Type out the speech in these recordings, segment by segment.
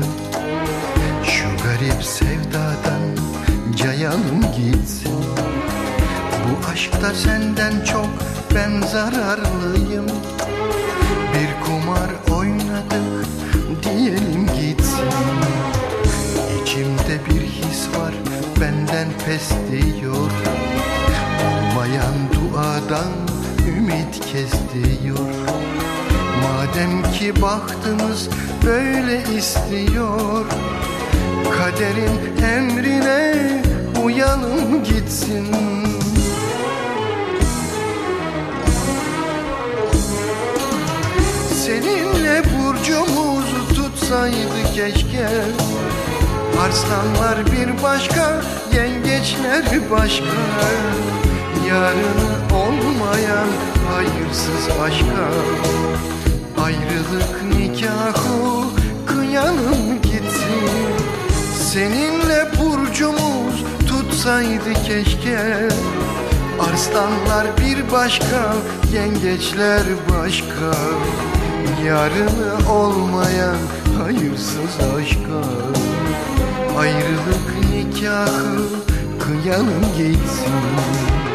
ayrılayım Şu garip sevdadan cayalım gitsin. Bu aşkta senden çok ben zararlıyım. Bir kumar oynadık diyelim gitsin. İçimde bir his var benden pes diyor. Olmayan duadan ümit kes diyor Madem ki bahtımız böyle istiyor Kaderin emrine uyalım gitsin. Seninle burcumuzu tutsaydı keşke Arslanlar bir başka, yengeçler başka Yarını olmayan hayırsız aşka Ayrılık nikahı kıyalım gitsin. Seninle burcumuz tutsaydı keşke. Arslanlar bir başka, yengeçler başka. Yarını olmayan hayırsız aşka. Ayrılık nikahı kıyalım gitsin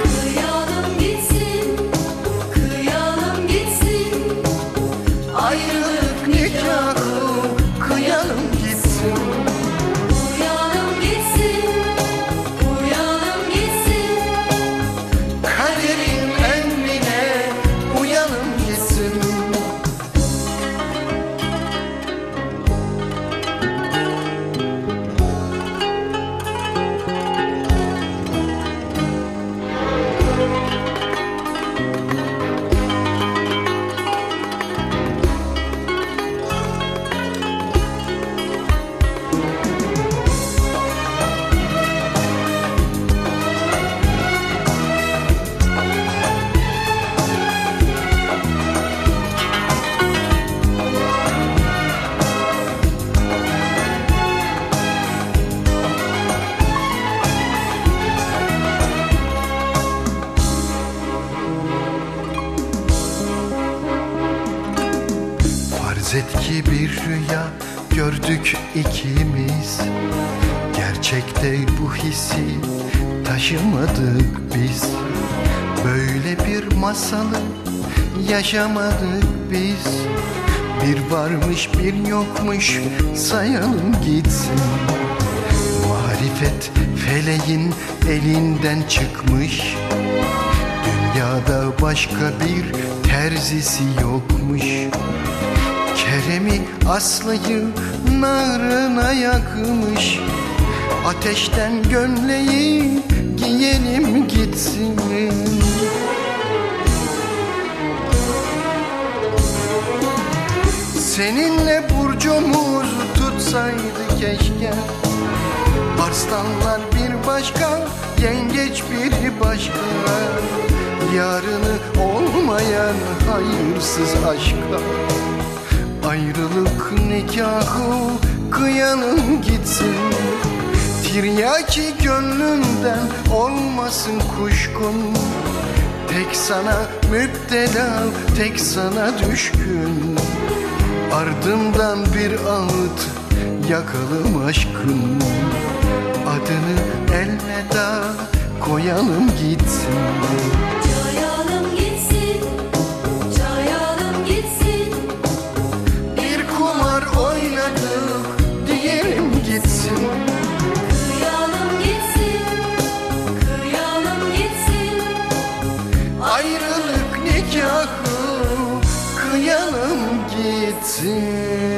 Farz et ki bir rüya gördük ikimiz. Gerçekte bu hissi taşımadık biz. Böyle bir masalı yaşamadık biz. Bir varmış bir yokmuş sayalım gitsin. Marifet feleğin elinden çıkmış. Dünyada başka bir terzisi yokmuş Kerem'i Aslı'yı narına yakmış. Ateşten gömleği giyelim gitsin. Seninle burcumuz tutsaydı keşke. Arslanlar bir başka, yengeç bir başka. Yarını olmayan hayırsız aşka Ayrılık nikahı kıyalım gitsin. Tiryaki gönlünden olmasın kuşkun Tek sana müptela, tek sana düşkün. Ardından bir ağıt yakalım aşkın. Adını elveda koyalım gitsin Ayrılık nikahı kıyalım gitsin